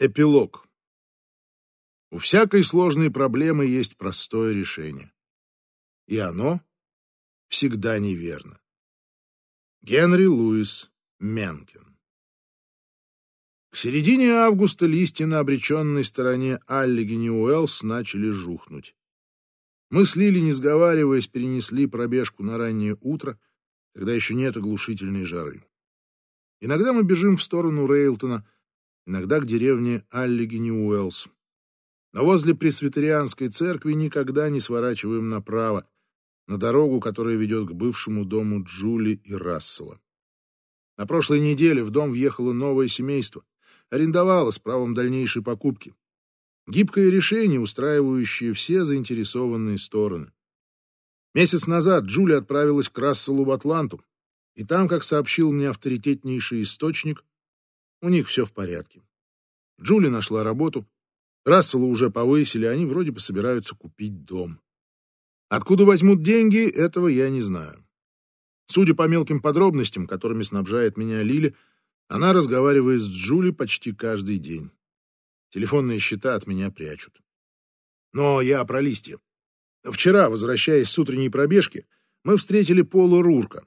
Эпилог. У всякой сложной проблемы есть простое решение. И оно всегда неверно. Генри Луис Менкен. К середине августа листья на обреченной стороне Аллигени Уэллс начали жухнуть. Мы с Лили, не сговариваясь, перенесли пробежку на раннее утро, когда еще нет оглушительной жары. Иногда мы бежим в сторону Рейлтона — иногда к деревне Аллигени-Уэллс. Но возле пресвитерианской церкви никогда не сворачиваем направо, на дорогу, которая ведет к бывшему дому Джули и Рассела. На прошлой неделе в дом въехало новое семейство, арендовало с правом дальнейшей покупки. Гибкое решение, устраивающее все заинтересованные стороны. Месяц назад Джули отправилась к Расселу в Атланту, и там, как сообщил мне авторитетнейший источник, у них все в порядке. Джули нашла работу, Рассела уже повысили, они вроде бы собираются купить дом. Откуда возьмут деньги, этого я не знаю. Судя по мелким подробностям, которыми снабжает меня Лили, она разговаривает с Джули почти каждый день. Телефонные счета от меня прячут. Но я про листья. Вчера, возвращаясь с утренней пробежки, мы встретили Пола Рурка.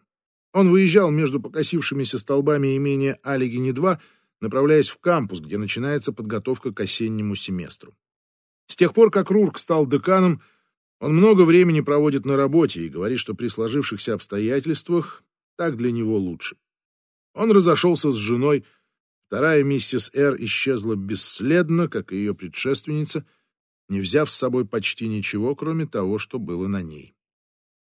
Он выезжал между покосившимися столбами имения Алигини-2 направляясь в кампус, где начинается подготовка к осеннему семестру. С тех пор, как Рурк стал деканом, он много времени проводит на работе и говорит, что при сложившихся обстоятельствах так для него лучше. Он разошелся с женой, вторая миссис Р исчезла бесследно, как и ее предшественница, не взяв с собой почти ничего, кроме того, что было на ней.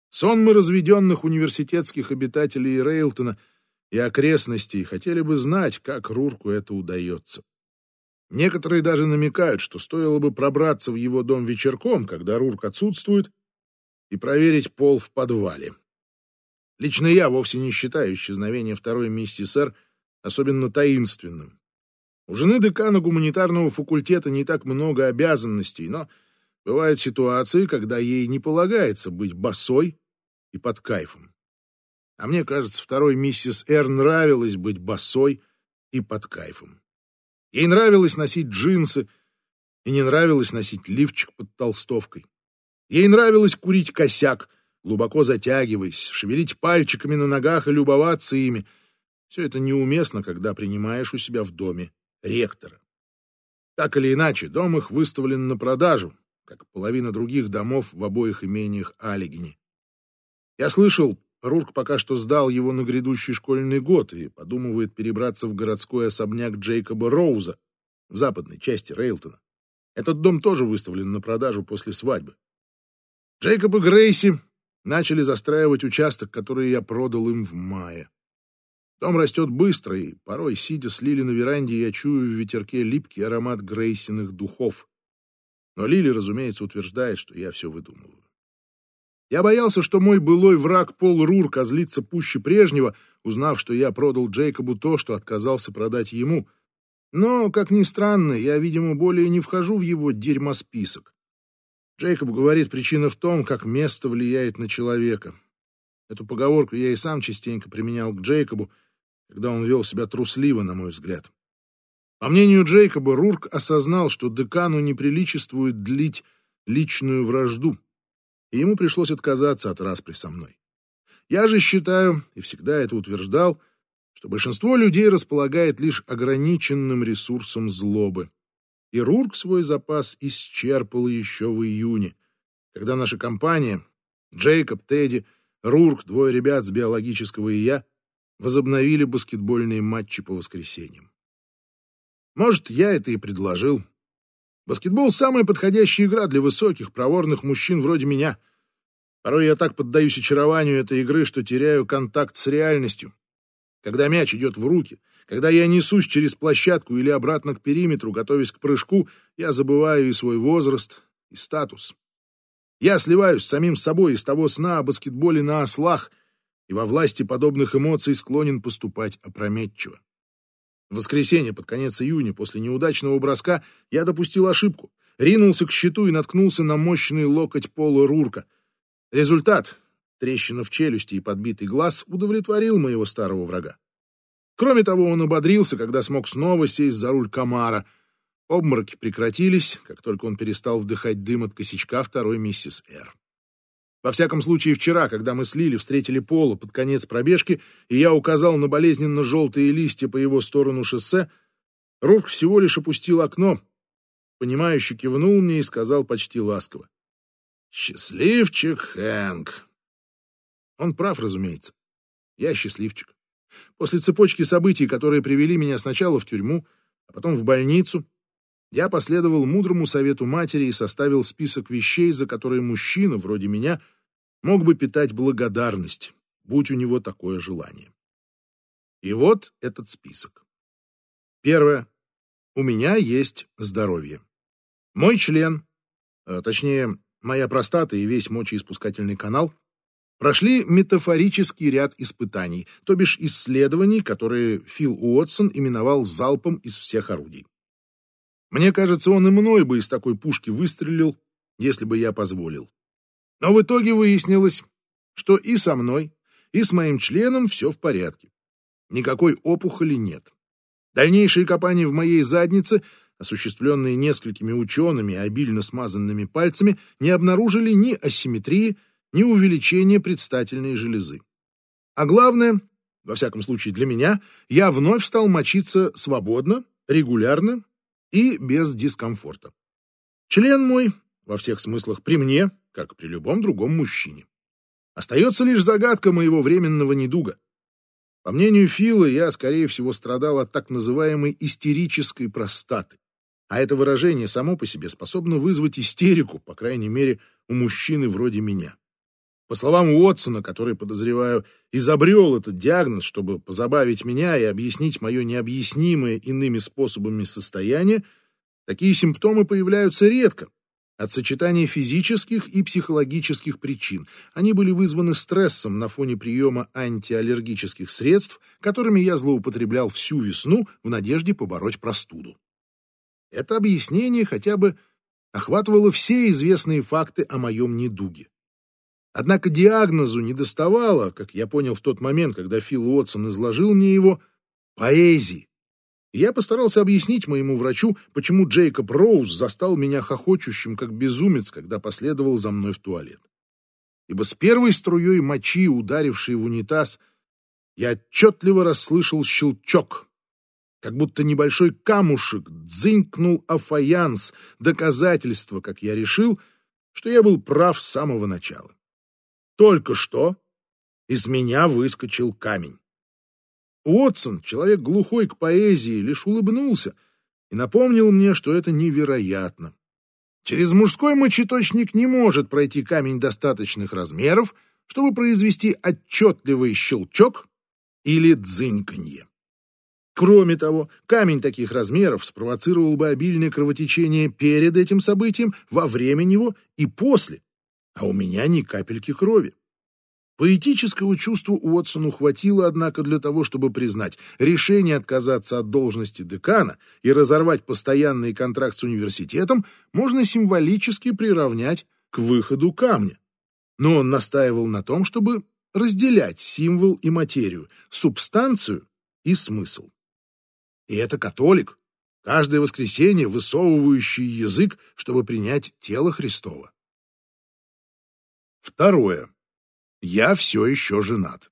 Сонмы разведенных университетских обитателей Рейлтона — и окрестностей хотели бы знать, как Рурку это удается. Некоторые даже намекают, что стоило бы пробраться в его дом вечерком, когда Рурк отсутствует, и проверить пол в подвале. Лично я вовсе не считаю исчезновение второй миссис Р особенно таинственным. У жены декана гуманитарного факультета не так много обязанностей, но бывают ситуации, когда ей не полагается быть босой и под кайфом. А мне кажется, второй миссис Р нравилось быть босой и под кайфом. Ей нравилось носить джинсы, и не нравилось носить лифчик под толстовкой. Ей нравилось курить косяк, глубоко затягиваясь, шевелить пальчиками на ногах и любоваться ими. Все это неуместно, когда принимаешь у себя в доме ректора. Так или иначе, дом их выставлен на продажу, как половина других домов в обоих имениях Алигини. Я слышал, Рурк пока что сдал его на грядущий школьный год и подумывает перебраться в городской особняк Джейкоба Роуза в западной части Рейлтона. Этот дом тоже выставлен на продажу после свадьбы. Джейкоб и Грейси начали застраивать участок, который я продал им в мае. Дом растет быстро, и порой, сидя с Лили на веранде, я чую в ветерке липкий аромат Грейсиных духов. Но Лили, разумеется, утверждает, что я все выдумываю. Я боялся, что мой былой враг Пол Рур козлится пуще прежнего, узнав, что я продал Джейкобу то, что отказался продать ему. Но, как ни странно, я, видимо, более не вхожу в его дерьмосписок. Джейкоб говорит, причина в том, как место влияет на человека. Эту поговорку я и сам частенько применял к Джейкобу, когда он вел себя трусливо, на мой взгляд. По мнению Джейкоба, Рурк осознал, что декану неприличествует длить личную вражду и ему пришлось отказаться от распри со мной. Я же считаю, и всегда это утверждал, что большинство людей располагает лишь ограниченным ресурсом злобы. И Рурк свой запас исчерпал еще в июне, когда наша компания, Джейкоб, Тедди, Рурк, двое ребят с биологического и я, возобновили баскетбольные матчи по воскресеньям. Может, я это и предложил, Баскетбол — самая подходящая игра для высоких, проворных мужчин вроде меня. Порой я так поддаюсь очарованию этой игры, что теряю контакт с реальностью. Когда мяч идет в руки, когда я несусь через площадку или обратно к периметру, готовясь к прыжку, я забываю и свой возраст, и статус. Я сливаюсь с самим собой из того сна о баскетболе на ослах и во власти подобных эмоций склонен поступать опрометчиво. В воскресенье, под конец июня, после неудачного броска, я допустил ошибку. Ринулся к щиту и наткнулся на мощный локоть Пола Рурка. Результат — трещина в челюсти и подбитый глаз — удовлетворил моего старого врага. Кроме того, он ободрился, когда смог снова сесть за руль Камара. Обмороки прекратились, как только он перестал вдыхать дым от косячка второй миссис Р. Во всяком случае, вчера, когда мы с Лили встретили Пола под конец пробежки, и я указал на болезненно-желтые листья по его сторону шоссе, Рурк всего лишь опустил окно, понимающе кивнул мне и сказал почти ласково. «Счастливчик, Хэнк!» Он прав, разумеется. Я счастливчик. После цепочки событий, которые привели меня сначала в тюрьму, а потом в больницу, я последовал мудрому совету матери и составил список вещей, за которые мужчина, вроде меня, мог бы питать благодарность, будь у него такое желание. И вот этот список. Первое. У меня есть здоровье. Мой член, а, точнее, моя простата и весь мочеиспускательный канал прошли метафорический ряд испытаний, то бишь исследований, которые Фил Уотсон именовал залпом из всех орудий. Мне кажется, он и мной бы из такой пушки выстрелил, если бы я позволил. Но в итоге выяснилось, что и со мной, и с моим членом все в порядке. Никакой опухоли нет. Дальнейшие копания в моей заднице, осуществленные несколькими учеными, обильно смазанными пальцами, не обнаружили ни асимметрии, ни увеличения предстательной железы. А главное, во всяком случае для меня, я вновь стал мочиться свободно, регулярно и без дискомфорта. Член мой, во всех смыслах, при мне, как при любом другом мужчине. Остается лишь загадка моего временного недуга. По мнению Фила, я, скорее всего, страдал от так называемой истерической простаты. А это выражение само по себе способно вызвать истерику, по крайней мере, у мужчины вроде меня. По словам Уотсона, который, подозреваю, изобрел этот диагноз, чтобы позабавить меня и объяснить мое необъяснимое иными способами состояние, такие симптомы появляются редко, от сочетания физических и психологических причин. Они были вызваны стрессом на фоне приема антиаллергических средств, которыми я злоупотреблял всю весну в надежде побороть простуду. Это объяснение хотя бы охватывало все известные факты о моем недуге. Однако диагнозу не доставало, как я понял в тот момент, когда Фил Уотсон изложил мне его, поэзии. Я постарался объяснить моему врачу, почему Джейкоб Роуз застал меня хохочущим, как безумец, когда последовал за мной в туалет. Ибо с первой струей мочи, ударившей в унитаз, я отчетливо расслышал щелчок, как будто небольшой камушек дзынькнул о фаянс, доказательство, как я решил, что я был прав с самого начала. Только что из меня выскочил камень. Уотсон, человек глухой к поэзии, лишь улыбнулся и напомнил мне, что это невероятно. Через мужской мочеточник не может пройти камень достаточных размеров, чтобы произвести отчетливый щелчок или дзыньканье. Кроме того, камень таких размеров спровоцировал бы обильное кровотечение перед этим событием, во время него и после, а у меня ни капельки крови. Поэтического чувства Уотсону хватило, однако, для того, чтобы признать, решение отказаться от должности декана и разорвать постоянный контракт с университетом можно символически приравнять к выходу камня. Но он настаивал на том, чтобы разделять символ и материю, субстанцию и смысл. И это католик, каждое воскресенье высовывающий язык, чтобы принять тело Христова. Второе. Я все еще женат.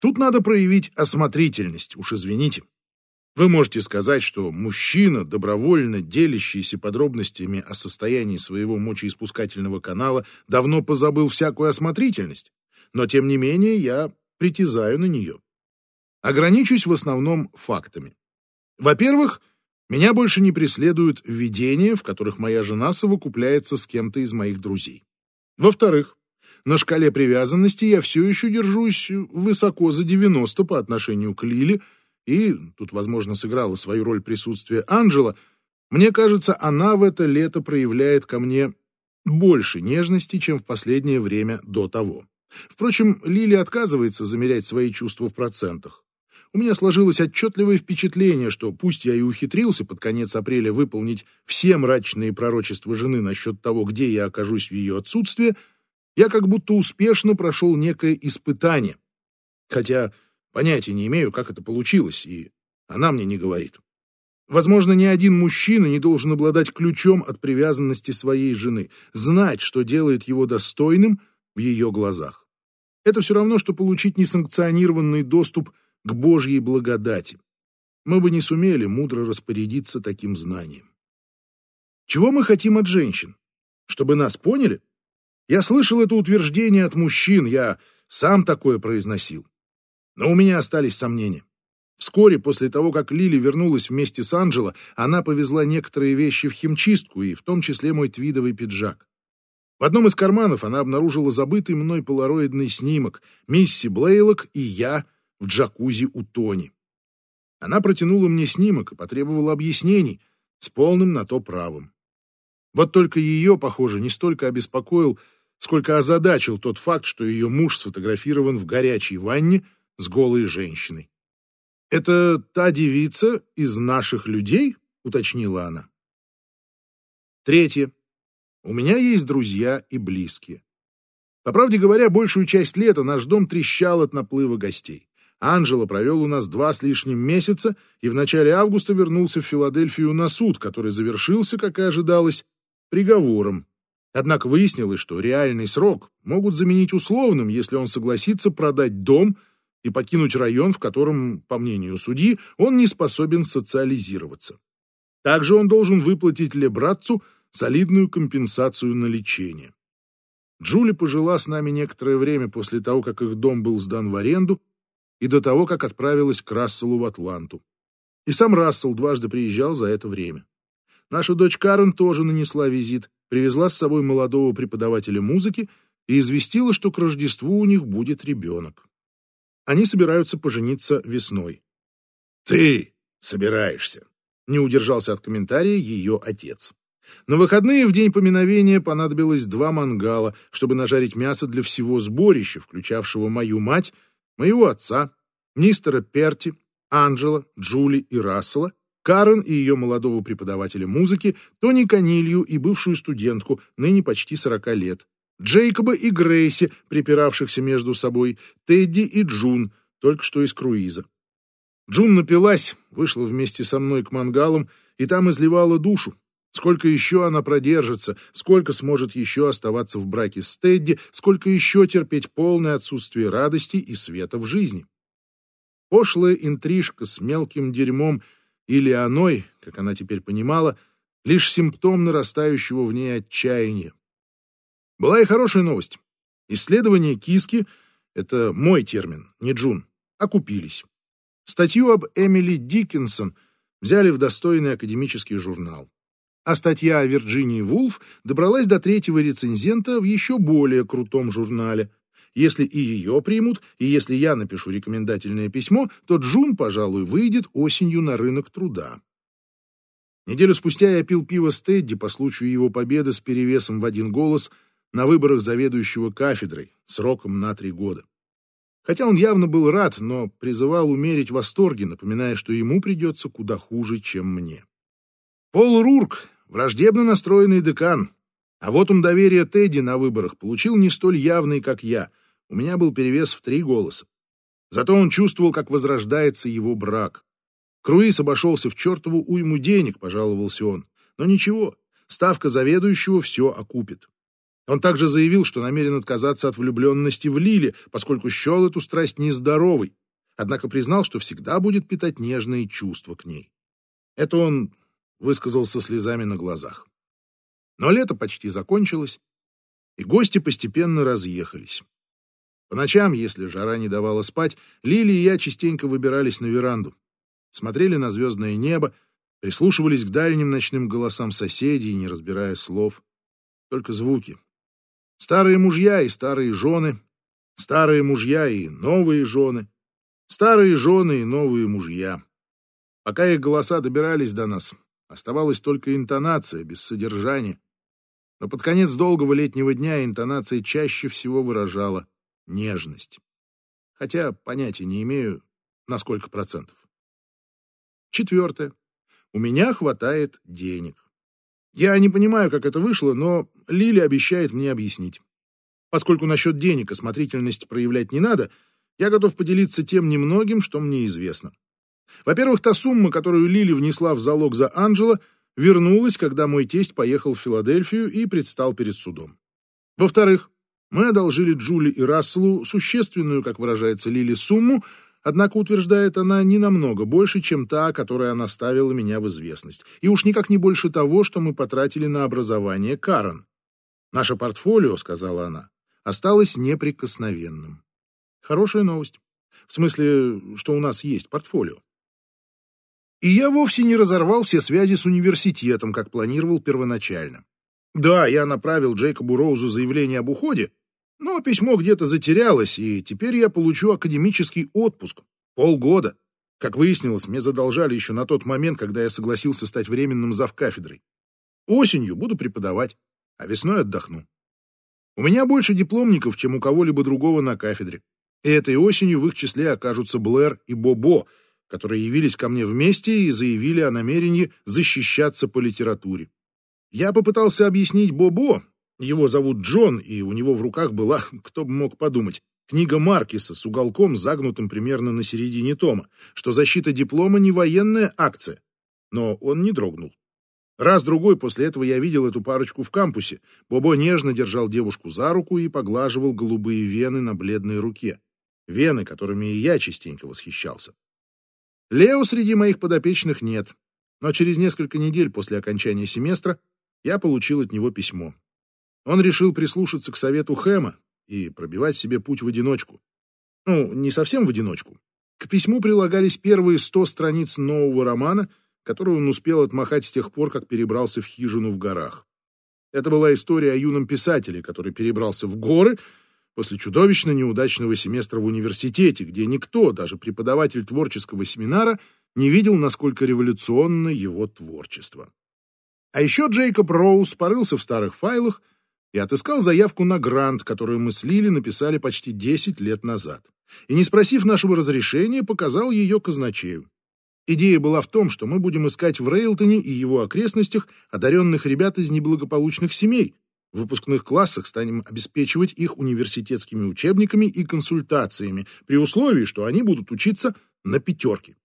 Тут надо проявить осмотрительность, уж извините. Вы можете сказать, что мужчина, добровольно делящийся подробностями о состоянии своего мочеиспускательного канала, давно позабыл всякую осмотрительность, но тем не менее я притязаю на нее. Ограничусь в основном фактами. Во-первых, меня больше не преследуют видения, в которых моя жена совокупляется с кем-то из моих друзей. Во-вторых, на шкале привязанности я все еще держусь высоко за 90 по отношению к Лиле, и тут, возможно, сыграла свою роль присутствие Анджела. Мне кажется, она в это лето проявляет ко мне больше нежности, чем в последнее время до того. Впрочем, Лили отказывается замерять свои чувства в процентах. У меня сложилось отчетливое впечатление, что пусть я и ухитрился под конец апреля выполнить все мрачные пророчества жены насчет того, где я окажусь в ее отсутствие, я как будто успешно прошел некое испытание. Хотя понятия не имею, как это получилось, и она мне не говорит. Возможно, ни один мужчина не должен обладать ключом от привязанности своей жены, знать, что делает его достойным в ее глазах. Это все равно, что получить несанкционированный доступ к Божьей благодати. Мы бы не сумели мудро распорядиться таким знанием. Чего мы хотим от женщин? Чтобы нас поняли? Я слышал это утверждение от мужчин, я сам такое произносил. Но у меня остались сомнения. Вскоре после того, как Лили вернулась вместе с Анджело, она повезла некоторые вещи в химчистку, и в том числе мой твидовый пиджак. В одном из карманов она обнаружила забытый мной полароидный снимок Мисси Блейлок и я в джакузи у Тони. Она протянула мне снимок и потребовала объяснений с полным на то правом. Вот только ее, похоже, не столько обеспокоил, сколько озадачил тот факт, что ее муж сфотографирован в горячей ванне с голой женщиной. «Это та девица из наших людей?» — уточнила она. Третье. У меня есть друзья и близкие. По правде говоря, большую часть лета наш дом трещал от наплыва гостей. Анжела провел у нас два с лишним месяца и в начале августа вернулся в Филадельфию на суд, который завершился, как и ожидалось, приговором. Однако выяснилось, что реальный срок могут заменить условным, если он согласится продать дом – и покинуть район, в котором, по мнению судьи, он не способен социализироваться. Также он должен выплатить Лебратцу солидную компенсацию на лечение. Джули пожила с нами некоторое время после того, как их дом был сдан в аренду, и до того, как отправилась к Расселу в Атланту. И сам Рассел дважды приезжал за это время. Наша дочь Карен тоже нанесла визит, привезла с собой молодого преподавателя музыки и известила, что к Рождеству у них будет ребенок. Они собираются пожениться весной. «Ты собираешься!» — не удержался от комментария ее отец. На выходные в день поминовения понадобилось два мангала, чтобы нажарить мясо для всего сборища, включавшего мою мать, моего отца, мистера Перти, Анджела, Джули и Рассела, Карен и ее молодого преподавателя музыки, Тони Канилью и бывшую студентку, ныне почти сорока лет, Джейкоба и Грейси, припиравшихся между собой, Тедди и Джун, только что из круиза. Джун напилась, вышла вместе со мной к мангалам и там изливала душу. Сколько еще она продержится, сколько сможет еще оставаться в браке с Тедди, сколько еще терпеть полное отсутствие радости и света в жизни. Пошлая интрижка с мелким дерьмом или оной, как она теперь понимала, лишь симптом нарастающего в ней отчаяния. Была и хорошая новость. Исследования киски — это мой термин, не Джун — окупились. Статью об Эмили Диккенсон взяли в достойный академический журнал. А статья о Вирджинии Вулф добралась до третьего рецензента в еще более крутом журнале. Если и ее примут, и если я напишу рекомендательное письмо, то Джун, пожалуй, выйдет осенью на рынок труда. Неделю спустя я пил пиво с Тедди по случаю его победы с перевесом в один голос — на выборах заведующего кафедрой сроком на три года. Хотя он явно был рад, но призывал умерить восторги, напоминая, что ему придется куда хуже, чем мне. Пол Рурк — враждебно настроенный декан, а вот он доверие Тедди на выборах получил не столь явный, как я. У меня был перевес в три голоса. Зато он чувствовал, как возрождается его брак. Круиз обошелся в чертову уйму денег, пожаловался он. Но ничего, ставка заведующего все окупит. Он также заявил, что намерен отказаться от влюбленности в Лили, поскольку счел эту страсть нездоровой, однако признал, что всегда будет питать нежные чувства к ней. Это он высказал со слезами на глазах. Но лето почти закончилось, и гости постепенно разъехались. По ночам, если жара не давала спать, Лили и я частенько выбирались на веранду, смотрели на звездное небо, прислушивались к дальним ночным голосам соседей, не разбирая слов. Только звуки, Старые мужья и старые жены, старые мужья и новые жены, старые жены и новые мужья. Пока их голоса добирались до нас, оставалась только интонация, без содержания. Но под конец долгого летнего дня интонация чаще всего выражала нежность. Хотя понятия не имею, на сколько процентов. Четвертое. У меня хватает денег. Я не понимаю, как это вышло, но Лили обещает мне объяснить. Поскольку насчет денег осмотрительность проявлять не надо, я готов поделиться тем немногим, что мне известно. Во-первых, та сумма, которую Лили внесла в залог за Анджела, вернулась, когда мой тесть поехал в Филадельфию и предстал перед судом. Во-вторых, мы одолжили Джули и Расселу существенную, как выражается Лили, сумму, однако утверждает она не намного больше, чем та, которая она ставила меня в известность, и уж никак не больше того, что мы потратили на образование Карен. «Наше портфолио», — сказала она, — осталось неприкосновенным. Хорошая новость. В смысле, что у нас есть портфолио. И я вовсе не разорвал все связи с университетом, как планировал первоначально. Да, я направил Джейкобу Роузу заявление об уходе, но письмо где-то затерялось, и теперь я получу академический отпуск. Полгода. Как выяснилось, мне задолжали еще на тот момент, когда я согласился стать временным завкафедрой. Осенью буду преподавать, а весной отдохну. У меня больше дипломников, чем у кого-либо другого на кафедре. И этой осенью в их числе окажутся Блэр и Бобо, которые явились ко мне вместе и заявили о намерении защищаться по литературе. Я попытался объяснить Бобо, его зовут Джон, и у него в руках была, кто бы мог подумать, книга Маркиса с уголком, загнутым примерно на середине тома, что защита диплома не военная акция. Но он не дрогнул. Раз-другой после этого я видел эту парочку в кампусе. Бобо нежно держал девушку за руку и поглаживал голубые вены на бледной руке. Вены, которыми и я частенько восхищался. Лео среди моих подопечных нет, но через несколько недель после окончания семестра я получил от него письмо. Он решил прислушаться к совету Хэма и пробивать себе путь в одиночку. Ну, не совсем в одиночку. К письму прилагались первые сто страниц нового романа, который он успел отмахать с тех пор, как перебрался в хижину в горах. Это была история о юном писателе, который перебрался в горы после чудовищно неудачного семестра в университете, где никто, даже преподаватель творческого семинара, не видел, насколько революционно его творчество. А еще Джейкоб Роуз порылся в старых файлах и отыскал заявку на грант, которую мы с Лили написали почти 10 лет назад. И, не спросив нашего разрешения, показал ее казначею. Идея была в том, что мы будем искать в Рейлтоне и его окрестностях одаренных ребят из неблагополучных семей, в выпускных классах станем обеспечивать их университетскими учебниками и консультациями, при условии, что они будут учиться на пятерке.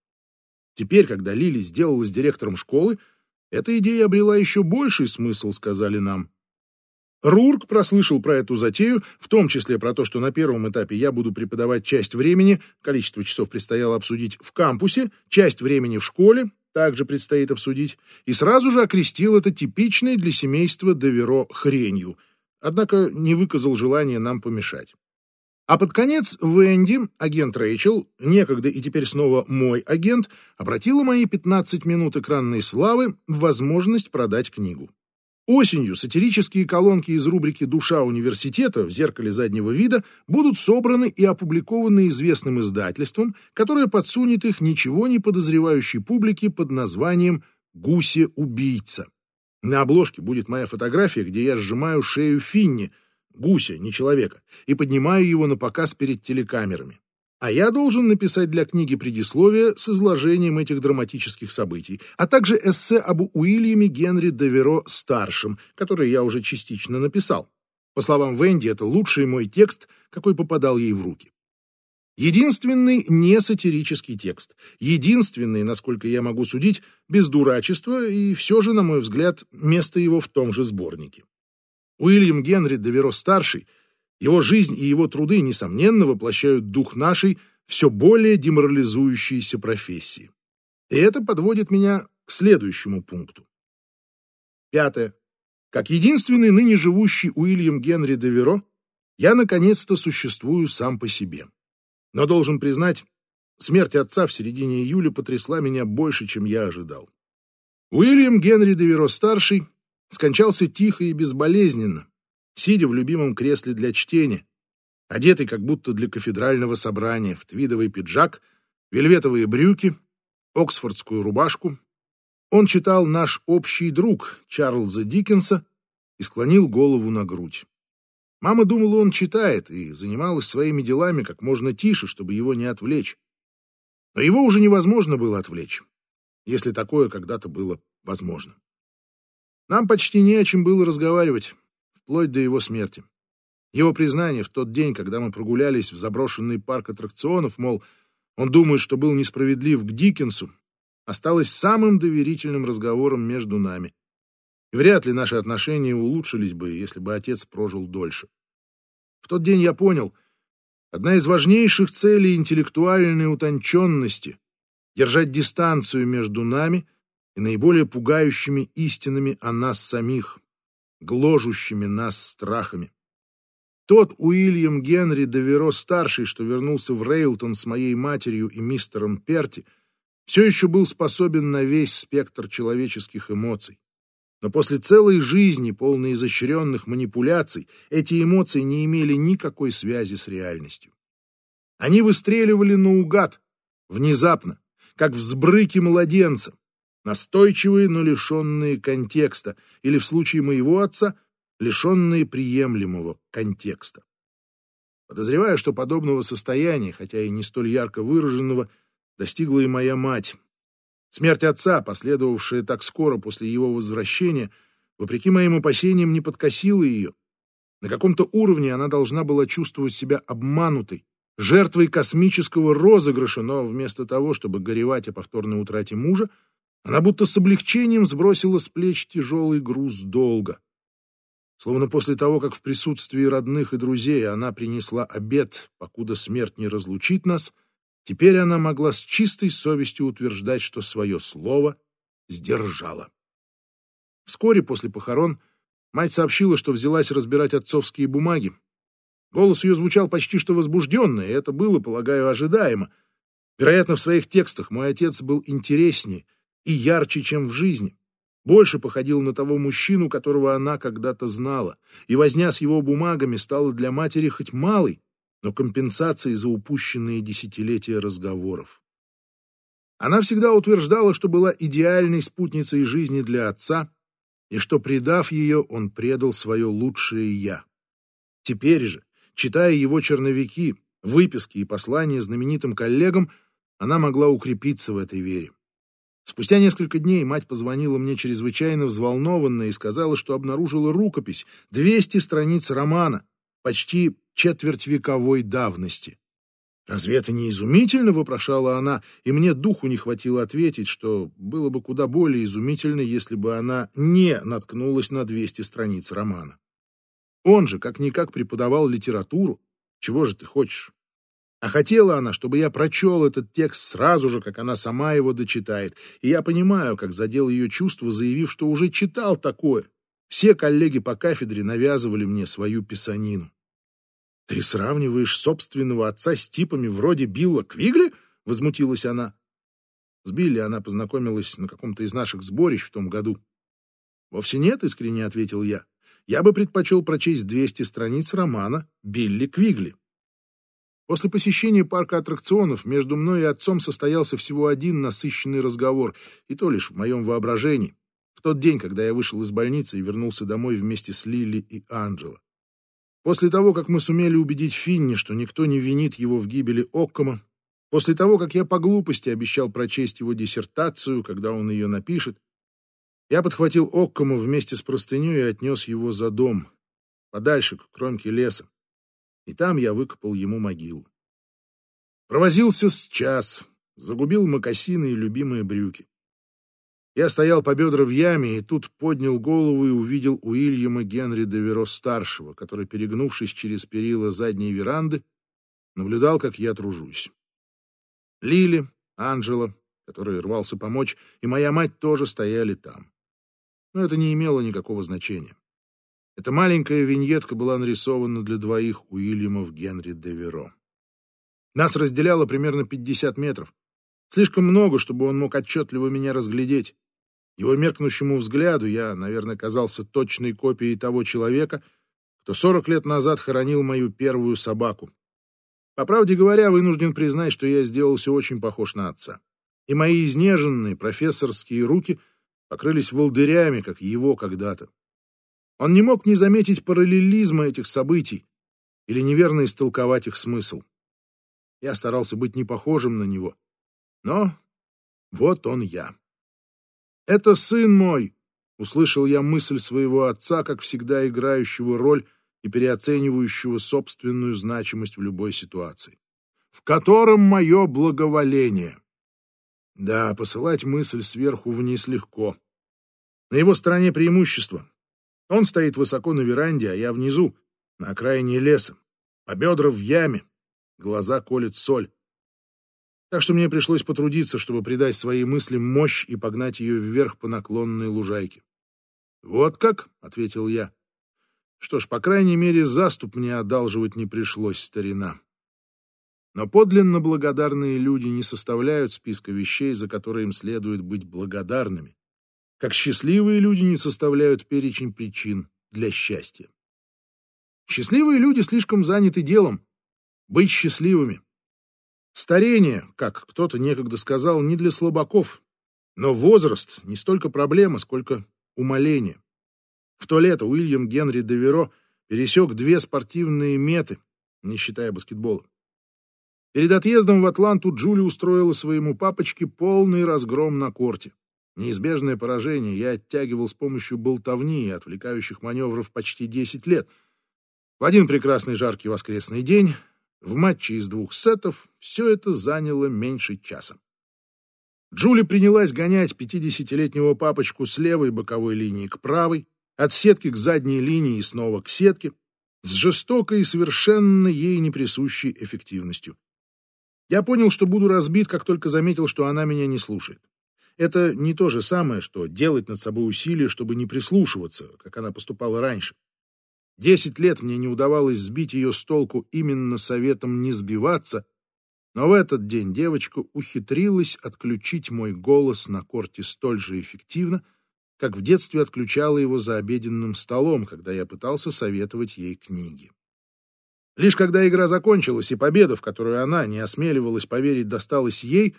Теперь, когда Лили сделалась директором школы, эта идея обрела еще больший смысл, сказали нам. Рурк прослышал про эту затею, в том числе про то, что на первом этапе я буду преподавать часть времени, количество часов предстояло обсудить в кампусе, часть времени в школе, также предстоит обсудить, и сразу же окрестил это типичной для семейства Деверо хренью, однако не выказал желания нам помешать. А под конец Венди, агент Рэйчел, некогда и теперь снова мой агент, обратила мои 15 минут экранной славы в возможность продать книгу. Осенью сатирические колонки из рубрики «Душа университета» в зеркале заднего вида будут собраны и опубликованы известным издательством, которое подсунет их ничего не подозревающей публике под названием «Гуся-убийца». На обложке будет моя фотография, где я сжимаю шею Финни, гуся, не человека, и поднимаю его на показ перед телекамерами. А я должен написать для книги предисловие с изложением этих драматических событий, а также эссе об Уильяме Генри Деверо старшем, который я уже частично написал. По словам Венди, это лучший мой текст, какой попадал ей в руки. Единственный не сатирический текст. Единственный, насколько я могу судить, без дурачества, и все же, на мой взгляд, место его в том же сборнике. Уильям Генри Деверо-старший его жизнь и его труды, несомненно, воплощают дух нашей все более деморализующейся профессии. И это подводит меня к следующему пункту. Пятое. Как единственный ныне живущий Уильям Генри де Веро, я наконец-то существую сам по себе. Но должен признать, смерть отца в середине июля потрясла меня больше, чем я ожидал. Уильям Генри де Веро-старший скончался тихо и безболезненно, сидя в любимом кресле для чтения, одетый как будто для кафедрального собрания, в твидовый пиджак, вельветовые брюки, оксфордскую рубашку. Он читал «Наш общий друг» Чарльза Диккенса и склонил голову на грудь. Мама думала, он читает, и занималась своими делами как можно тише, чтобы его не отвлечь. Но его уже невозможно было отвлечь, если такое когда-то было возможно. Нам почти не о чем было разговаривать вплоть до его смерти. Его признание в тот день, когда мы прогулялись в заброшенный парк аттракционов, мол, Он думает, что был несправедлив к Диккенсу, осталось самым доверительным разговором между нами. И вряд ли наши отношения улучшились бы, если бы отец прожил дольше. В тот день я понял, одна из важнейших целей интеллектуальной утонченности — держать дистанцию между нами и наиболее пугающими истинами о нас самих, гложущими нас страхами. Тот Уильям Генри Деверо-старший, что вернулся в Рейлтон с моей матерью и мистером Перти, все еще был способен на весь спектр человеческих эмоций. Но после целой жизни, полной изощренных манипуляций, эти эмоции не имели никакой связи с реальностью. Они выстреливали наугад, внезапно, как взбрыки младенца, настойчивые, но лишенные контекста, или в случае моего отца — лишенные приемлемого контекста. Подозреваю, что подобного состояния, хотя и не столь ярко выраженного, достигла и моя мать. Смерть отца, последовавшая так скоро после его возвращения, вопреки моим опасениям, не подкосила ее. На каком-то уровне она должна была чувствовать себя обманутой, жертвой космического розыгрыша, но вместо того, чтобы горевать о повторной утрате мужа, она будто с облегчением сбросила с плеч тяжелый груз долга. Словно после того, как в присутствии родных и друзей она принесла обед, покуда смерть не разлучит нас, теперь она могла с чистой совестью утверждать, что свое слово сдержала. Вскоре после похорон мать сообщила, что взялась разбирать отцовские бумаги. Голос ее звучал почти что возбужденно, и это было, полагаю, ожидаемо. Вероятно, в своих текстах мой отец был интереснее и ярче, чем в жизни больше походил на того мужчину, которого она когда-то знала, и возня с его бумагами стала для матери хоть малой, но компенсацией за упущенные десятилетия разговоров. Она всегда утверждала, что была идеальной спутницей жизни для отца, и что, предав ее, он предал свое лучшее «я». Теперь же, читая его черновики, выписки и послания знаменитым коллегам, она могла укрепиться в этой вере. Спустя несколько дней мать позвонила мне чрезвычайно взволнованная и сказала, что обнаружила рукопись, 200 страниц романа, почти четверть вековой давности. «Разве это не изумительно?» — вопрошала она, и мне духу не хватило ответить, что было бы куда более изумительно, если бы она не наткнулась на 200 страниц романа. Он же как-никак преподавал литературу. Чего же ты хочешь? А хотела она, чтобы я прочел этот текст сразу же, как она сама его дочитает. И я понимаю, как задел ее чувство, заявив, что уже читал такое. Все коллеги по кафедре навязывали мне свою писанину. «Ты сравниваешь собственного отца с типами вроде Билла Квигли?» — возмутилась она. С Билли она познакомилась на каком-то из наших сборищ в том году. «Вовсе нет», — искренне ответил я. «Я бы предпочел прочесть 200 страниц романа Билли Квигли». После посещения парка аттракционов между мной и отцом состоялся всего один насыщенный разговор, и то лишь в моем воображении, в тот день, когда я вышел из больницы и вернулся домой вместе с Лили и Анджело. После того, как мы сумели убедить Финни, что никто не винит его в гибели Оккома, после того, как я по глупости обещал прочесть его диссертацию, когда он ее напишет, я подхватил Оккома вместе с простыней и отнес его за дом, подальше, к кромке леса и там я выкопал ему могилу. Провозился с час, загубил мокасины и любимые брюки. Я стоял по бедра в яме, и тут поднял голову и увидел Уильяма Генри Деверо-старшего, который, перегнувшись через перила задней веранды, наблюдал, как я тружусь. Лили, Анджела, который рвался помочь, и моя мать тоже стояли там. Но это не имело никакого значения. Эта маленькая виньетка была нарисована для двоих Уильямов Генри Деверо. Нас разделяло примерно 50 метров. Слишком много, чтобы он мог отчетливо меня разглядеть. Его меркнущему взгляду я, наверное, казался точной копией того человека, кто 40 лет назад хоронил мою первую собаку. По правде говоря, вынужден признать, что я сделался очень похож на отца. И мои изнеженные профессорские руки покрылись волдырями, как его когда-то. Он не мог не заметить параллелизма этих событий или неверно истолковать их смысл. Я старался быть не похожим на него. Но вот он я. «Это сын мой!» — услышал я мысль своего отца, как всегда играющего роль и переоценивающего собственную значимость в любой ситуации. в котором мое благоволение. Да, посылать мысль сверху вниз легко. На его стороне преимущество. Он стоит высоко на веранде, а я внизу, на окраине леса, по бедра в яме, глаза колет соль. Так что мне пришлось потрудиться, чтобы придать своей мысли мощь и погнать ее вверх по наклонной лужайке. «Вот как?» — ответил я. «Что ж, по крайней мере, заступ мне одалживать не пришлось, старина». Но подлинно благодарные люди не составляют списка вещей, за которые им следует быть благодарными, как счастливые люди не составляют перечень причин для счастья. Счастливые люди слишком заняты делом — быть счастливыми. Старение, как кто-то некогда сказал, не для слабаков, но возраст не столько проблема, сколько умоление. В то лето Уильям Генри Деверо пересек две спортивные меты, не считая баскетбола. Перед отъездом в Атланту Джули устроила своему папочке полный разгром на корте. Неизбежное поражение я оттягивал с помощью болтовни и отвлекающих маневров почти 10 лет. В один прекрасный жаркий воскресный день в матче из двух сетов все это заняло меньше часа. Джули принялась гонять 50-летнего папочку с левой боковой линии к правой, от сетки к задней линии и снова к сетке, с жестокой и совершенно ей неприсущей эффективностью. Я понял, что буду разбит, как только заметил, что она меня не слушает. Это не то же самое, что делать над собой усилия, чтобы не прислушиваться, как она поступала раньше. Десять лет мне не удавалось сбить ее с толку именно советом не сбиваться, но в этот день девочка ухитрилась отключить мой голос на корте столь же эффективно, как в детстве отключала его за обеденным столом, когда я пытался советовать ей книги. Лишь когда игра закончилась и победа, в которую она не осмеливалась поверить, досталась ей,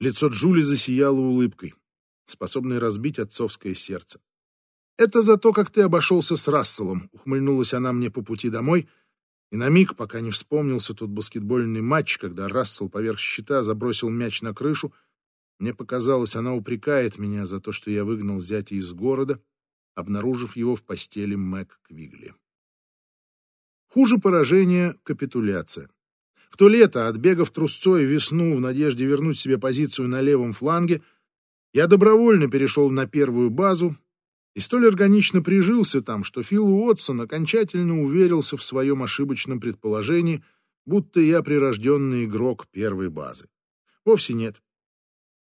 лицо Джули засияло улыбкой, способной разбить отцовское сердце. «Это за то, как ты обошелся с Расселом», — ухмыльнулась она мне по пути домой, и на миг, пока не вспомнился тот баскетбольный матч, когда Рассел поверх щита забросил мяч на крышу, мне показалось, она упрекает меня за то, что я выгнал зятя из города, обнаружив его в постели Мэг Квигли. Хуже поражения — капитуляция. В то лето, отбегав трусцой весну в надежде вернуть себе позицию на левом фланге, я добровольно перешел на первую базу и столь органично прижился там, что Фил Уотсон окончательно уверился в своем ошибочном предположении, будто я прирожденный игрок первой базы. Вовсе нет.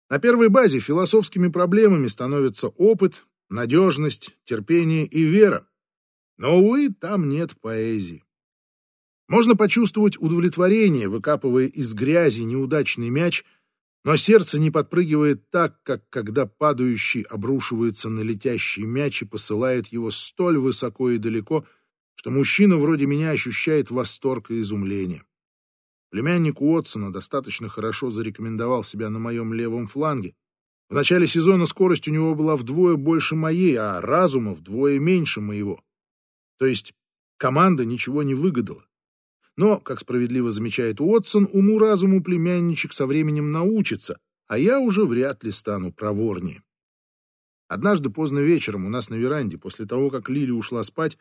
На первой базе философскими проблемами становятся опыт, надежность, терпение и вера. Но, увы, там нет поэзии. Можно почувствовать удовлетворение, выкапывая из грязи неудачный мяч — но сердце не подпрыгивает так, как когда падающий обрушивается на летящий мяч и посылает его столь высоко и далеко, что мужчина вроде меня ощущает восторг и изумление. Племянник Уотсона достаточно хорошо зарекомендовал себя на моем левом фланге. В начале сезона скорость у него была вдвое больше моей, а разума вдвое меньше моего. То есть команда ничего не выгадала. Но, как справедливо замечает Уотсон, уму-разуму племянничек со временем научится, а я уже вряд ли стану проворнее. Однажды поздно вечером у нас на веранде, после того, как Лили ушла спать,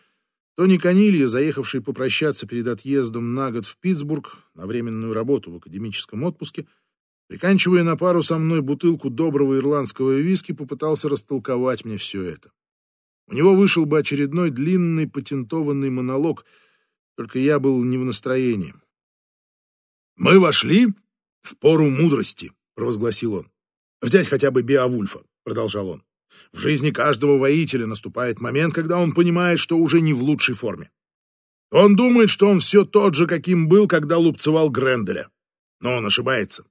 Тони Канилья, заехавший попрощаться перед отъездом на год в Питтсбург на временную работу в академическом отпуске, приканчивая на пару со мной бутылку доброго ирландского виски, попытался растолковать мне все это. У него вышел бы очередной длинный патентованный монолог — только я был не в настроении. «Мы вошли в пору мудрости», — провозгласил он. «Взять хотя бы Беовульфа», — продолжал он. «В жизни каждого воителя наступает момент, когда он понимает, что уже не в лучшей форме. Он думает, что он все тот же, каким был, когда лупцевал Гренделя. Но он ошибается.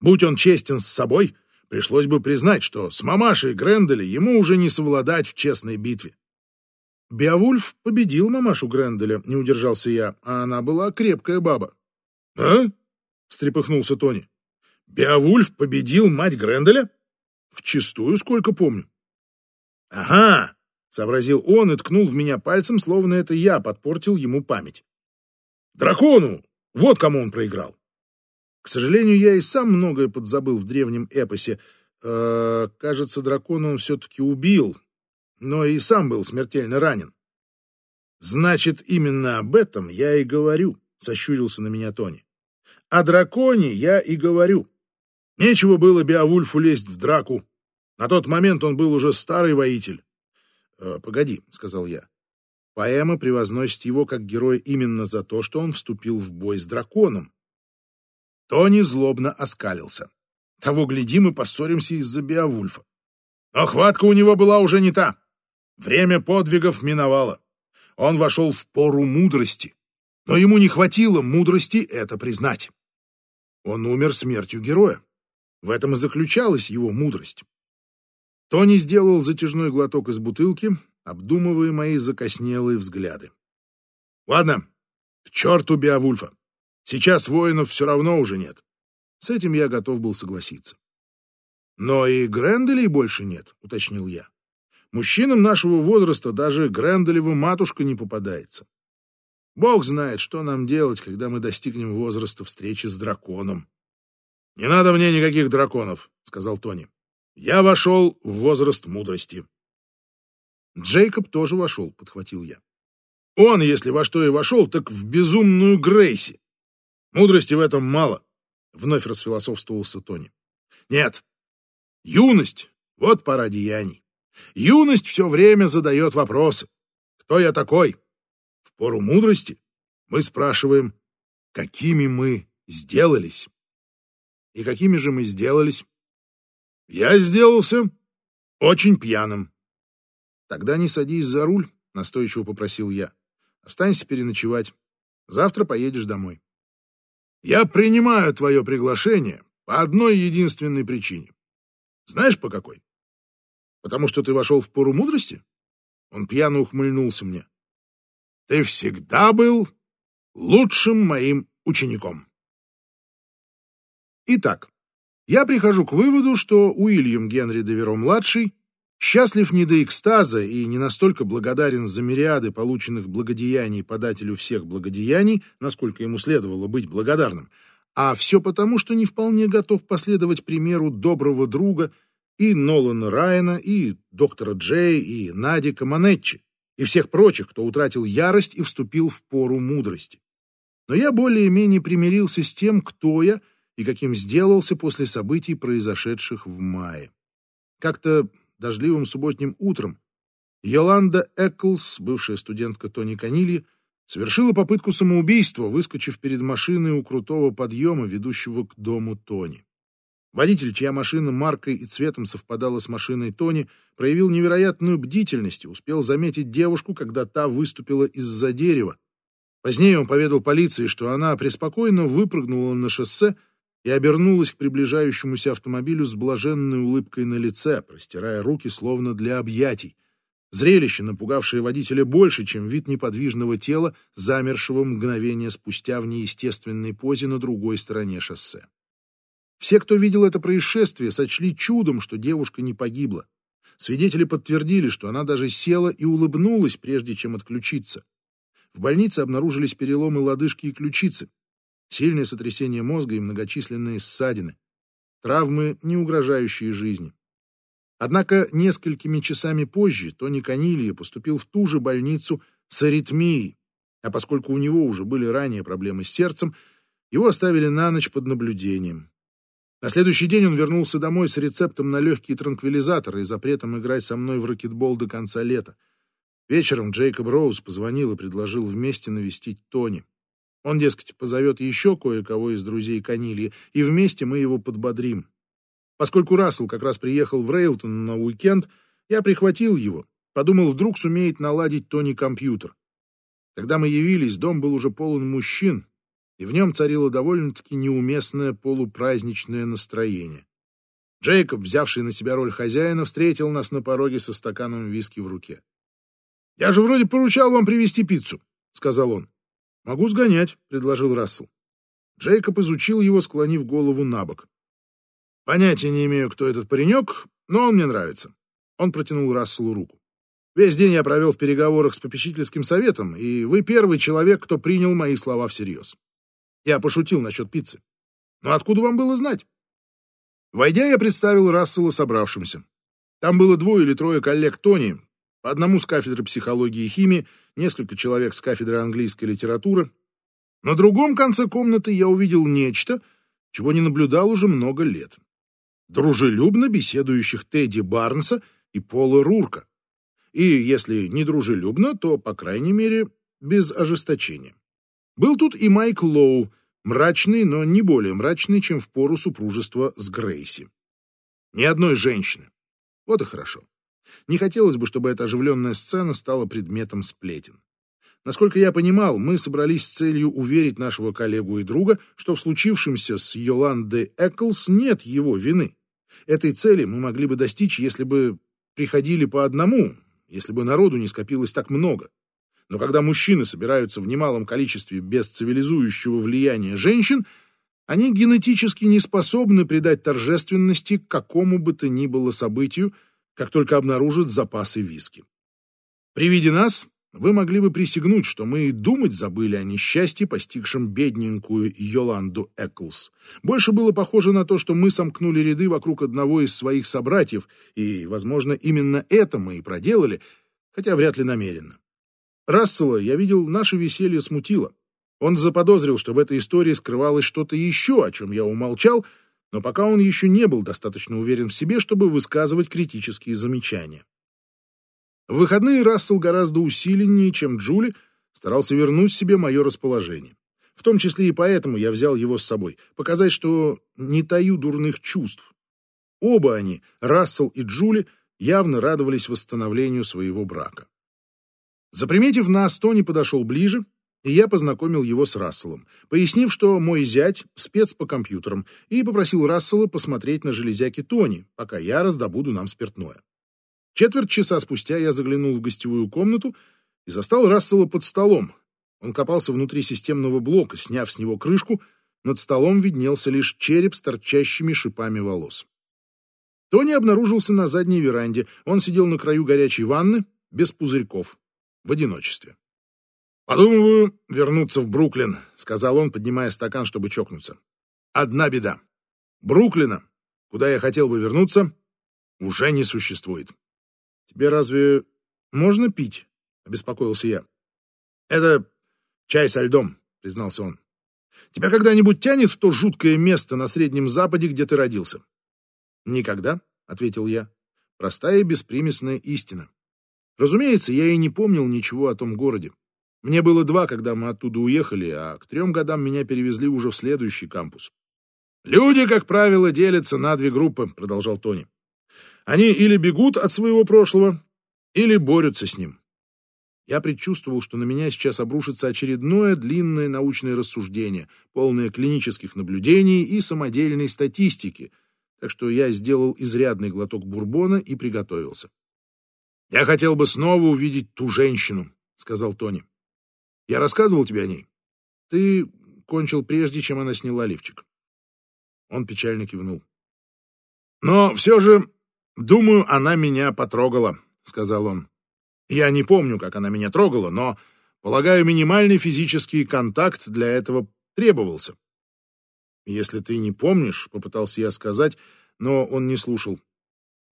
Будь он честен с собой, пришлось бы признать, что с мамашей Гренделя ему уже не совладать в честной битве. Беовульф победил мамашу Гренделя, не удержался я, а она была крепкая баба. «А?» — встрепыхнулся Тони. «Беовульф победил мать Гренделя?» «Вчистую, сколько помню». «Ага!» — сообразил он и ткнул в меня пальцем, словно это я подпортил ему память. «Дракону! Вот кому он проиграл!» К сожалению, я и сам многое подзабыл в древнем эпосе. Э, кажется, дракона он все-таки убил, но и сам был смертельно ранен. «Значит, именно об этом я и говорю», — сощурился на меня Тони. О драконе я и говорю. Нечего было Беовульфу лезть в драку. На тот момент он был уже старый воитель. «Э, «Погоди», — сказал я. Поэма превозносит его как героя именно за то, что он вступил в бой с драконом. Тони злобно оскалился. Того гляди, мы поссоримся из-за Беовульфа. Но хватка у него была уже не та. Время подвигов миновало. Он вошел в пору мудрости. Но ему не хватило мудрости это признать. Он умер смертью героя. В этом и заключалась его мудрость. Тони сделал затяжной глоток из бутылки, обдумывая мои закоснелые взгляды. «Ладно, к черту Беовульфа. Сейчас воинов все равно уже нет. С этим я готов был согласиться. Но и Гренделей больше нет, уточнил я. Мужчинам нашего возраста даже Гренделева матушка не попадается. Бог знает, что нам делать, когда мы достигнем возраста встречи с драконом. «Не надо мне никаких драконов», — сказал Тони. «Я вошел в возраст мудрости». Джейкоб тоже вошел, — подхватил я. Он, если во что и вошел, так в безумную Грейси. Мудрости в этом мало. Вновь расфилософствовался Тони. Нет. Юность — вот пора деяний. Юность все время задает вопросы. Кто я такой? В пору мудрости мы спрашиваем, какими мы сделались. И какими же мы сделались? Я сделался очень пьяным. Тогда не садись за руль, настойчиво попросил я. Останься переночевать. Завтра поедешь домой. Я принимаю твое приглашение по одной единственной причине. Знаешь, по какой? Потому что ты вошел в пору мудрости? Он пьяно ухмыльнулся мне. Ты всегда был лучшим моим учеником. Итак, я прихожу к выводу, что Уильям Генри Деверо-младший Счастлив не до экстаза и не настолько благодарен за мириады полученных благодеяний подателю всех благодеяний, насколько ему следовало быть благодарным, а все потому, что не вполне готов последовать примеру доброго друга и Нолана Райана, и доктора Джей, и Надика Манетчи, и всех прочих, кто утратил ярость и вступил в пору мудрости. Но я более-менее примирился с тем, кто я и каким сделался после событий, произошедших в мае. Как-то дождливым субботним утром Йоланда Эклс, бывшая студентка Тони Канильи, совершила попытку самоубийства, выскочив перед машиной у крутого подъема, ведущего к дому Тони. Водитель, чья машина маркой и цветом совпадала с машиной Тони, проявил невероятную бдительность и успел заметить девушку, когда та выступила из-за дерева. Позднее он поведал полиции, что она преспокойно выпрыгнула на шоссе и обернулась к приближающемуся автомобилю с блаженной улыбкой на лице, простирая руки словно для объятий. Зрелище, напугавшее водителя больше, чем вид неподвижного тела, замершего мгновение спустя в неестественной позе на другой стороне шоссе. Все, кто видел это происшествие, сочли чудом, что девушка не погибла. Свидетели подтвердили, что она даже села и улыбнулась, прежде чем отключиться. В больнице обнаружились переломы лодыжки и ключицы сильное сотрясение мозга и многочисленные ссадины. Травмы, не угрожающие жизни. Однако несколькими часами позже Тони Канилья поступил в ту же больницу с аритмией, а поскольку у него уже были ранее проблемы с сердцем, его оставили на ночь под наблюдением. На следующий день он вернулся домой с рецептом на легкие транквилизаторы и запретом играть со мной в ракетбол до конца лета. Вечером Джейкоб Роуз позвонил и предложил вместе навестить Тони. Он, дескать, позовет еще кое-кого из друзей Канильи, и вместе мы его подбодрим. Поскольку Рассел как раз приехал в Рейлтон на уикенд, я прихватил его, подумал, вдруг сумеет наладить Тони компьютер. Когда мы явились, дом был уже полон мужчин, и в нем царило довольно-таки неуместное полупраздничное настроение. Джейкоб, взявший на себя роль хозяина, встретил нас на пороге со стаканом виски в руке. «Я же вроде поручал вам привезти пиццу», — сказал он. «Могу сгонять», — предложил Рассел. Джейкоб изучил его, склонив голову на бок. «Понятия не имею, кто этот паренек, но он мне нравится». Он протянул Расселу руку. «Весь день я провел в переговорах с попечительским советом, и вы первый человек, кто принял мои слова всерьез. Я пошутил насчет пиццы. Но откуда вам было знать?» Войдя, я представил Рассела собравшимся. Там было двое или трое коллег Тони, по одному с кафедры психологии и химии, несколько человек с кафедры английской литературы. На другом конце комнаты я увидел нечто, чего не наблюдал уже много лет. Дружелюбно беседующих Тедди Барнса и Пола Рурка. И если не дружелюбно, то, по крайней мере, без ожесточения. Был тут и Майк Лоу, мрачный, но не более мрачный, чем в пору супружества с Грейси. Ни одной женщины. Вот и хорошо. Не хотелось бы, чтобы эта оживленная сцена стала предметом сплетен. Насколько я понимал, мы собрались с целью уверить нашего коллегу и друга, что в случившемся с Йоландой Эклс нет его вины. Этой цели мы могли бы достичь, если бы приходили по одному, если бы народу не скопилось так много. Но когда мужчины собираются в немалом количестве без цивилизующего влияния женщин, они генетически не способны придать торжественности какому бы то ни было событию, как только обнаружат запасы виски. При виде нас вы могли бы присягнуть, что мы и думать забыли о несчастье, постигшем бедненькую Йоланду Эклс. Больше было похоже на то, что мы сомкнули ряды вокруг одного из своих собратьев, и, возможно, именно это мы и проделали, хотя вряд ли намеренно. Рассела, я видел, наше веселье смутило. Он заподозрил, что в этой истории скрывалось что-то еще, о чем я умолчал, но пока он еще не был достаточно уверен в себе, чтобы высказывать критические замечания. В выходные Рассел гораздо усиленнее, чем Джули, старался вернуть себе мое расположение. В том числе и поэтому я взял его с собой, показать, что не таю дурных чувств. Оба они, Рассел и Джули, явно радовались восстановлению своего брака. Заприметив нас, Тони подошел ближе, и я познакомил его с Расселом, пояснив, что мой зять — спец по компьютерам, и попросил Рассела посмотреть на железяки Тони, пока я раздобуду нам спиртное. Четверть часа спустя я заглянул в гостевую комнату и застал Рассела под столом. Он копался внутри системного блока, сняв с него крышку, над столом виднелся лишь череп с торчащими шипами волос. Тони обнаружился на задней веранде. Он сидел на краю горячей ванны, без пузырьков, в одиночестве. «Подумываю вернуться в Бруклин», — сказал он, поднимая стакан, чтобы чокнуться. «Одна беда. Бруклина, куда я хотел бы вернуться, уже не существует. «Тебе разве можно пить?» — обеспокоился я. «Это чай со льдом», — признался он. «Тебя когда-нибудь тянет в то жуткое место на Среднем Западе, где ты родился?» «Никогда», — ответил я. «Простая и беспримесная истина. Разумеется, я и не помнил ничего о том городе. Мне было два, когда мы оттуда уехали, а к трем годам меня перевезли уже в следующий кампус. «Люди, как правило, делятся на две группы», — продолжал Тони. Они или бегут от своего прошлого, или борются с ним. Я предчувствовал, что на меня сейчас обрушится очередное длинное научное рассуждение, полное клинических наблюдений и самодельной статистики, так что я сделал изрядный глоток бурбона и приготовился. «Я хотел бы снова увидеть ту женщину», — сказал Тони. «Я рассказывал тебе о ней. Ты кончил прежде, чем она сняла лифчик». Он печально кивнул. «Но все же «Думаю, она меня потрогала», — сказал он. «Я не помню, как она меня трогала, но, полагаю, минимальный физический контакт для этого требовался». «Если ты не помнишь», — попытался я сказать, но он не слушал.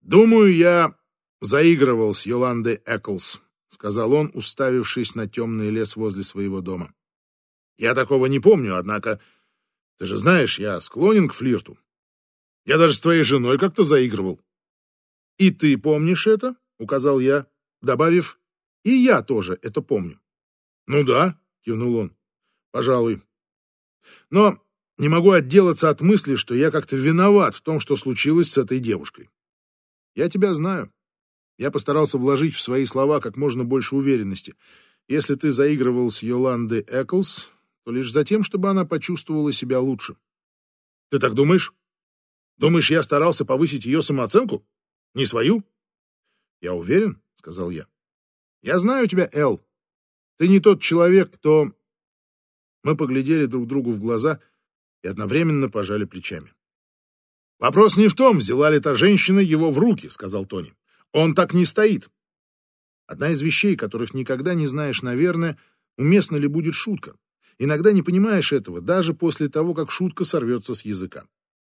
«Думаю, я заигрывал с Йоландой Эклс», — сказал он, уставившись на темный лес возле своего дома. «Я такого не помню, однако, ты же знаешь, я склонен к флирту. Я даже с твоей женой как-то заигрывал». «И ты помнишь это?» — указал я, добавив, «И я тоже это помню». «Ну да», — кивнул он, — «пожалуй». «Но не могу отделаться от мысли, что я как-то виноват в том, что случилось с этой девушкой. Я тебя знаю. Я постарался вложить в свои слова как можно больше уверенности. Если ты заигрывал с Йоландой Эклс, то лишь за тем, чтобы она почувствовала себя лучше. Ты так думаешь? Думаешь, я старался повысить ее самооценку? Не свою? Я уверен, сказал я. Я знаю тебя, Эл. Ты не тот человек, кто... Мы поглядели друг другу в глаза и одновременно пожали плечами. «Вопрос не в том, взяла ли та женщина его в руки», — сказал Тони. «Он так не стоит». Одна из вещей, которых никогда не знаешь, наверное, уместна ли будет шутка. Иногда не понимаешь этого, даже после того, как шутка сорвется с языка.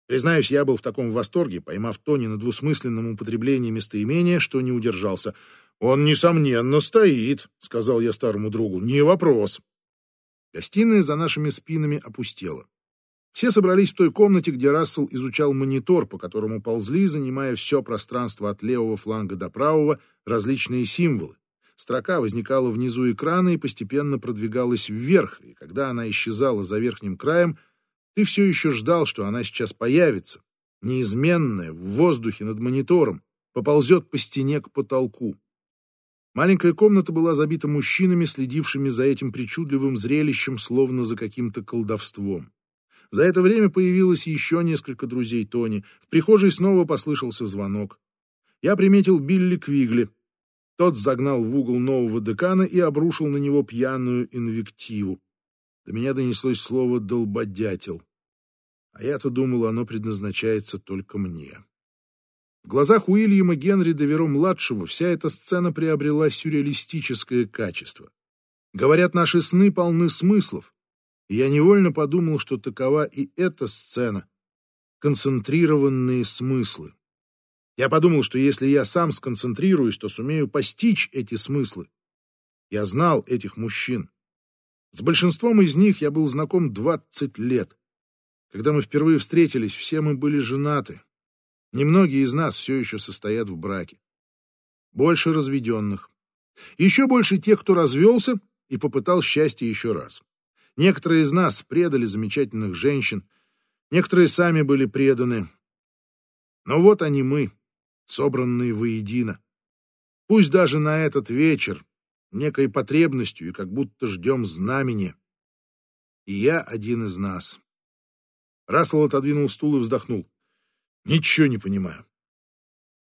Признаюсь, я был в таком восторге, поймав Тони на двусмысленном употреблении местоимения, что не удержался. «Он, несомненно, стоит», — сказал я старому другу. «Не вопрос». Гостиная за нашими спинами опустела. Все собрались в той комнате, где Рассел изучал монитор, по которому ползли, занимая все пространство от левого фланга до правого, различные символы. Строка возникала внизу экрана и постепенно продвигалась вверх, и когда она исчезала за верхним краем, ты все еще ждал, что она сейчас появится, неизменная, в воздухе над монитором, поползет по стене к потолку. Маленькая комната была забита мужчинами, следившими за этим причудливым зрелищем, словно за каким-то колдовством. За это время появилось еще несколько друзей Тони. В прихожей снова послышался звонок. Я приметил Билли Квигли. Тот загнал в угол нового декана и обрушил на него пьяную инвективу. До меня донеслось слово «долбодятел». А я-то думал, оно предназначается только мне. В глазах Уильяма Генри Деверо-младшего вся эта сцена приобрела сюрреалистическое качество. Говорят, наши сны полны смыслов, я невольно подумал, что такова и эта сцена. Концентрированные смыслы. Я подумал, что если я сам сконцентрируюсь, то сумею постичь эти смыслы. Я знал этих мужчин. С большинством из них я был знаком 20 лет. Когда мы впервые встретились, все мы были женаты. Немногие из нас все еще состоят в браке. Больше разведенных. Еще больше тех, кто развелся и попытал счастье еще раз. Некоторые из нас предали замечательных женщин, некоторые сами были преданы. Но вот они мы, собранные воедино. Пусть даже на этот вечер, некой потребностью и как будто ждем знамени. И я один из нас. Рассел отодвинул стул и вздохнул. Ничего не понимаю.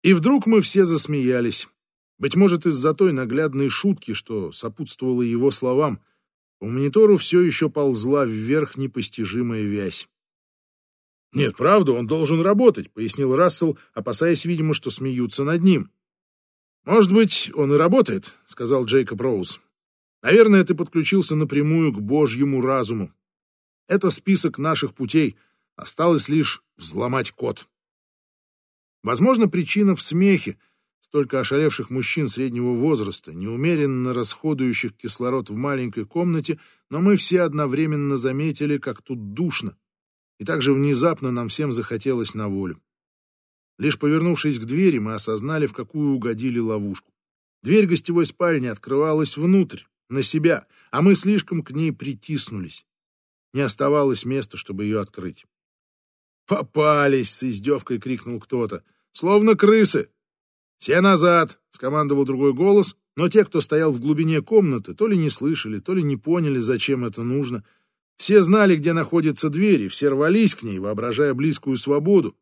И вдруг мы все засмеялись. Быть может, из-за той наглядной шутки, что сопутствовало его словам — по монитору все еще ползла вверх непостижимая вязь. «Нет, правда, он должен работать», — пояснил Рассел, опасаясь, видимо, что смеются над ним. «Может быть, он и работает», — сказал Джейкоб Роуз. «Наверное, ты подключился напрямую к Божьему разуму. Это список наших путей. Осталось лишь взломать код». Возможно, причина в смехе, Столько ошалевших мужчин среднего возраста, неумеренно расходующих кислород в маленькой комнате, но мы все одновременно заметили, как тут душно. И также внезапно нам всем захотелось на волю. Лишь повернувшись к двери, мы осознали, в какую угодили ловушку. Дверь гостевой спальни открывалась внутрь, на себя, а мы слишком к ней притиснулись. Не оставалось места, чтобы ее открыть. «Попались!» — с издевкой крикнул кто-то. «Словно крысы!» «Все назад!» — скомандовал другой голос, но те, кто стоял в глубине комнаты, то ли не слышали, то ли не поняли, зачем это нужно. Все знали, где находится дверь, и все рвались к ней, воображая близкую свободу.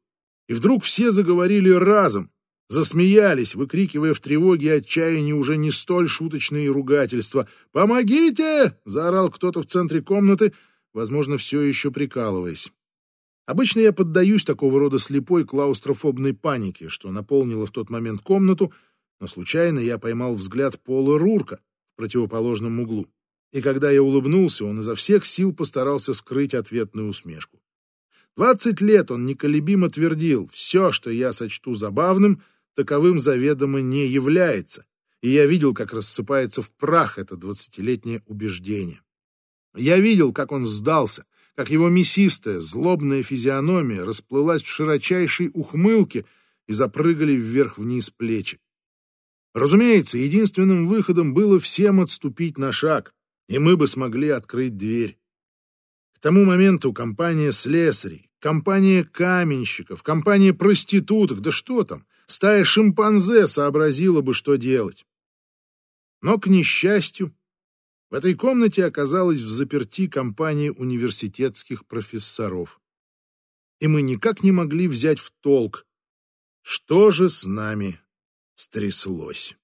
И вдруг все заговорили разом, засмеялись, выкрикивая в тревоге и отчаянии уже не столь шуточные ругательства. «Помогите!» — заорал кто-то в центре комнаты, возможно, все еще прикалываясь. Обычно я поддаюсь такого рода слепой клаустрофобной панике, что наполнила в тот момент комнату, но случайно я поймал взгляд Пола Рурка в противоположном углу. И когда я улыбнулся, он изо всех сил постарался скрыть ответную усмешку. Двадцать лет он неколебимо твердил, все, что я сочту забавным, таковым заведомо не является, и я видел, как рассыпается в прах это двадцатилетнее убеждение. Я видел, как он сдался, как его мясистая, злобная физиономия расплылась в широчайшей ухмылке и запрыгали вверх-вниз плечи. Разумеется, единственным выходом было всем отступить на шаг, и мы бы смогли открыть дверь. К тому моменту компания слесарей, компания каменщиков, компания проституток, да что там, стая шимпанзе сообразила бы, что делать. Но, к несчастью, в этой комнате оказалась в заперти компания университетских профессоров. И мы никак не могли взять в толк, что же с нами стряслось.